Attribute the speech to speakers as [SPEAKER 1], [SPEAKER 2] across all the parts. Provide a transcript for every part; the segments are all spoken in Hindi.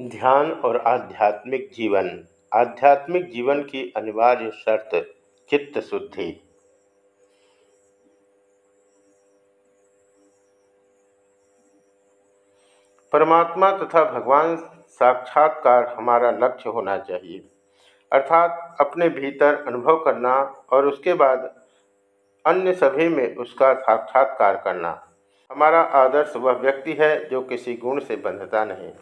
[SPEAKER 1] ध्यान और आध्यात्मिक जीवन। आध्यात्मिक जीवन की अनिवार्य शर्त, चित्त शुद्धि। परमात्मा तथा भगवान साक्षात्कार हमारा लक्ष्य होना चाहिए। अर्थात अपने भीतर अनुभव करना और उसके बाद अन्य सभी में उसका साक्षात्कार करना। हमारा आदर्श वह व्यक्ति है जो किसी गुण से बंधता नहीं।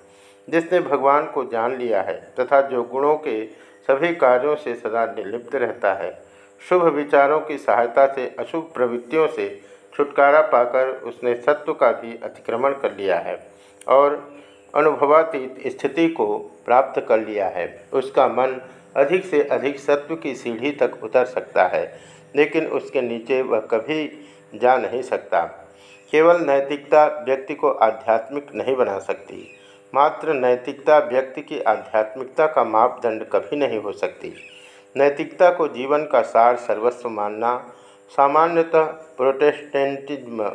[SPEAKER 1] जिसने भगवान को जान लिया है तथा जो गुणों के सभी कार्यों से सदा निर्लिप्त रहता है। शुभ विचारों की सहायता से, अशुभ प्रवृत्तियों से छुटकारा पाकर उसने सत्व का भी अतिक्रमण कर लिया है और अनुभवातीत स्थिति को प्राप्त कर लिया है। उसका मन अधिक से अधिक सत्व की सीढ़ी तक उतर सकता है, लेकिन उसके नीचे वह कभी जा नहीं सकता। केवल नैतिकता व्यक्ति को आध्यात्मिक नहीं बना सकती। मात्र नैतिकता व्यक्ति की आध्यात्मिकता का मापदंड कभी नहीं हो सकती। नैतिकता को जीवन का सार सर्वस्व मानना, सामान्यतः प्रोटेस्टेंटिज्म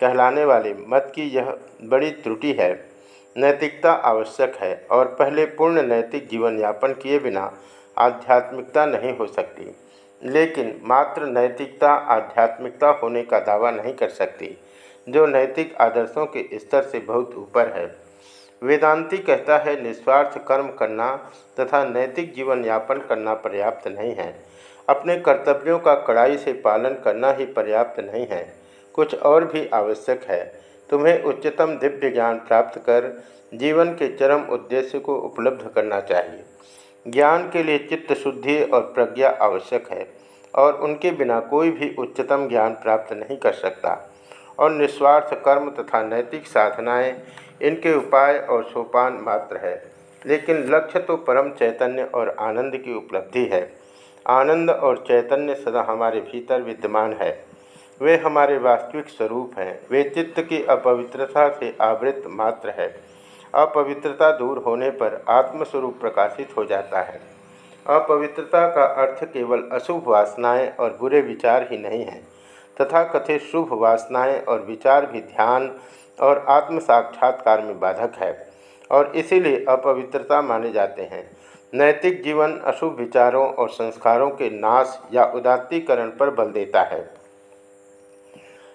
[SPEAKER 1] कहलाने वाले मत की यह बड़ी त्रुटि है। नैतिकता आवश्यक है और पहले पूर्ण नैतिक जीवन यापन किए बिना आध्यात्मिकता नहीं हो सकती। लेकिन मात्र नैतिकता आध्यात्मिकता होने का दावा नहीं कर सकती, जो नैतिक आदर्शों के स्तर से बहुत ऊपर है। वेदांती कहता है, निस्वार्थ कर्म करना तथा नैतिक जीवन यापन करना पर्याप्त नहीं है। अपने कर्तव्यों का कड़ाई से पालन करना ही पर्याप्त नहीं है। कुछ और भी आवश्यक है। तुम्हें उच्चतम दिव्य ज्ञान प्राप्त कर जीवन के चरम उद्देश्य को उपलब्ध करना चाहिए। ज्ञान के लिए चित्त शुद्धि और प्रज्ञा आवश्यक है और उनके बिना कोई भी उच्चतम ज्ञान प्राप्त नहीं कर सकता। और निस्वार्थ कर्म तथा नैतिक साधनाएँ इनके उपाय और सोपान मात्र है, लेकिन लक्ष्य तो परम चैतन्य और आनंद की उपलब्धि है। आनंद और चैतन्य सदा हमारे भीतर विद्यमान है। वे हमारे वास्तविक स्वरूप हैं। वे चित्त की अपवित्रता से आवृत मात्र है। अपवित्रता दूर होने पर आत्मस्वरूप प्रकाशित हो जाता है। अपवित्रता का अर्थ केवल अशुभ वासनाएँ और बुरे विचार ही नहीं हैं, तथा कथित शुभ वासनाएँ और विचार भी ध्यान और आत्म साक्षात्कार में बाधक है और इसीलिए अपवित्रता माने जाते हैं। नैतिक जीवन अशुभ विचारों और संस्कारों के नाश या उदात्तीकरण पर बल देता है।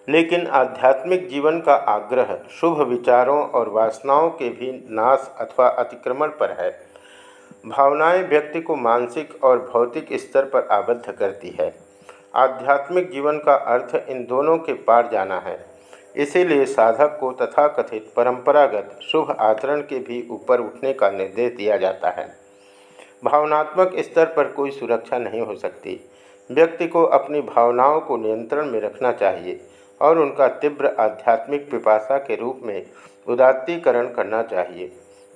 [SPEAKER 1] लेकिन आध्यात्मिक जीवन का आग्रह शुभ विचारों और वासनाओं के भी नाश अथवा अतिक्रमण पर है। भावनाएँ व्यक्ति को मानसिक और भौतिक स्तर पर आबद्ध करती है। आध्यात्मिक जीवन का अर्थ इन दोनों के पार जाना है। इसीलिए साधक को तथाकथित परंपरागत शुभ आचरण के भी ऊपर उठने का निर्देश दिया जाता है। भावनात्मक स्तर पर कोई सुरक्षा नहीं हो सकती। व्यक्ति को अपनी भावनाओं को नियंत्रण में रखना चाहिए और उनका तीव्र आध्यात्मिक पिपासा के रूप में उदात्तीकरण करना चाहिए।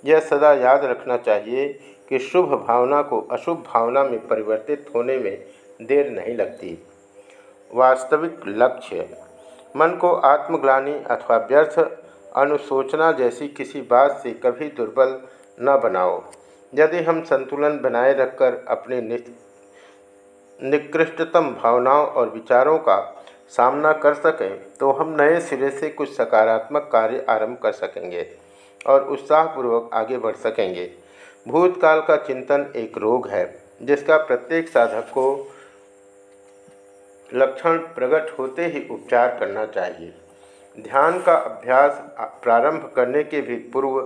[SPEAKER 1] यह सदा याद रखना चाहिए कि शुभ भावना को अशुभ भावना में परिवर्तित होने में देर नहीं लगती। वास्तविक लक्ष्य मन को आत्मग्लानी अथवा व्यर्थ अनुशोचना जैसी किसी बात से कभी दुर्बल न बनाओ। यदि हम संतुलन बनाए रखकर अपने निकृष्टतम भावनाओं और विचारों का सामना कर सकें तो हम नए सिरे से कुछ सकारात्मक कार्य आरंभ कर सकेंगे और उत्साहपूर्वक आगे बढ़ सकेंगे। भूतकाल का चिंतन एक रोग है, जिसका प्रत्येक साधक को लक्षण प्रकट होते ही उपचार करना चाहिए। ध्यान का अभ्यास प्रारंभ करने के भी पूर्व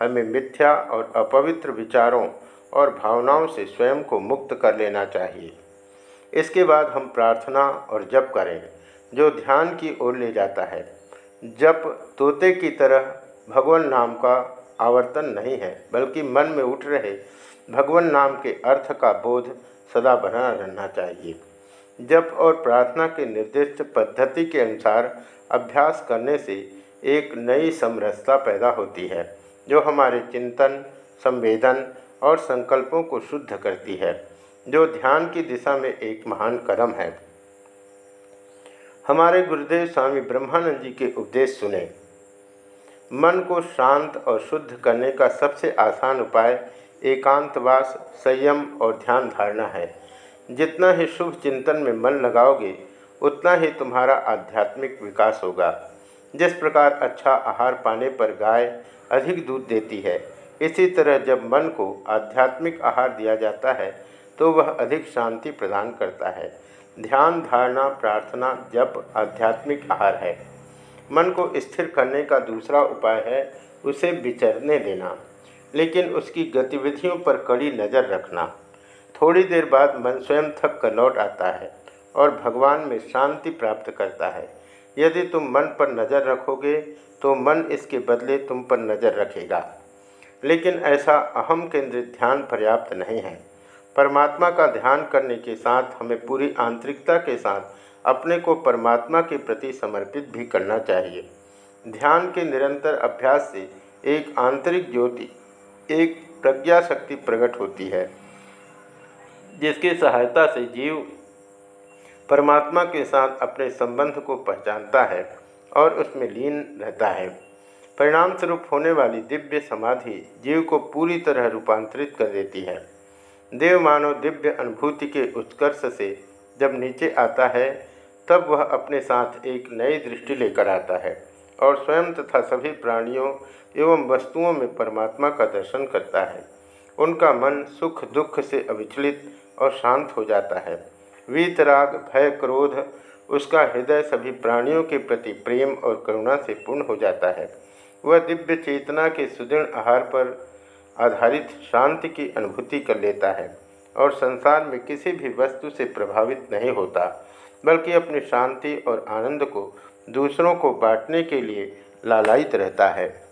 [SPEAKER 1] हमें मिथ्या और अपवित्र विचारों और भावनाओं से स्वयं को मुक्त कर लेना चाहिए। इसके बाद हम प्रार्थना और जप करें, जो ध्यान की ओर ले जाता है। जप तोते की तरह भगवान नाम का आवर्तन नहीं है, बल्कि मन में उठ रहे भगवान नाम के अर्थ का बोध सदा बना रहना चाहिए। जप और प्रार्थना के निर्दिष्ट पद्धति के अनुसार अभ्यास करने से एक नई समरसता पैदा होती है, जो हमारे चिंतन, संवेदन और संकल्पों को शुद्ध करती है, जो ध्यान की दिशा में एक महान कदम है। हमारे गुरुदेव स्वामी ब्रह्मानंद जी के उपदेश सुने। मन को शांत और शुद्ध करने का सबसे आसान उपाय एकांतवास, संयम और ध्यान धारणा है। जितना ही शुभ चिंतन में मन लगाओगे, उतना ही तुम्हारा आध्यात्मिक विकास होगा। जिस प्रकार अच्छा आहार पाने पर गाय अधिक दूध देती है, इसी तरह जब मन को आध्यात्मिक आहार दिया जाता है तो वह अधिक शांति प्रदान करता है। ध्यान, धारणा, प्रार्थना जप आध्यात्मिक आहार है। मन को स्थिर करने का दूसरा उपाय है उसे विचरने देना, लेकिन उसकी गतिविधियों पर कड़ी नज़र रखना। थोड़ी देर बाद मन स्वयं थक कर लौट आता है और भगवान में शांति प्राप्त करता है। यदि तुम मन पर नज़र रखोगे तो मन इसके बदले तुम पर नज़र रखेगा। लेकिन ऐसा अहम केंद्रित ध्यान पर्याप्त नहीं है। परमात्मा का ध्यान करने के साथ हमें पूरी आंतरिकता के साथ अपने को परमात्मा के प्रति समर्पित भी करना चाहिए। ध्यान के निरंतर अभ्यास से एक आंतरिक ज्योति, एक प्रज्ञा शक्ति प्रकट होती है। जिसकी सहायता से जीव परमात्मा के साथ अपने संबंध को पहचानता है और उसमें लीन रहता है। परिणाम स्वरूप होने वाली दिव्य समाधि जीव को पूरी तरह रूपांतरित कर देती है। देव मानव दिव्य अनुभूति के उत्कर्ष से जब नीचे आता है, तब वह अपने साथ एक नई दृष्टि लेकर आता है और स्वयं तथा सभी प्राणियों एवं वस्तुओं में परमात्मा का दर्शन करता है। उनका मन सुख दुख से अविचलित और शांत हो जाता है। वीतराग भय क्रोध, उसका हृदय सभी प्राणियों के प्रति प्रेम और करुणा से पूर्ण हो जाता है। वह दिव्य चेतना के सुदृढ़ आहार पर आधारित शांति की अनुभूति कर लेता है और संसार में किसी भी वस्तु से प्रभावित नहीं होता, बल्कि अपनी शांति और आनंद को दूसरों को बांटने के लिए लालायित रहता है।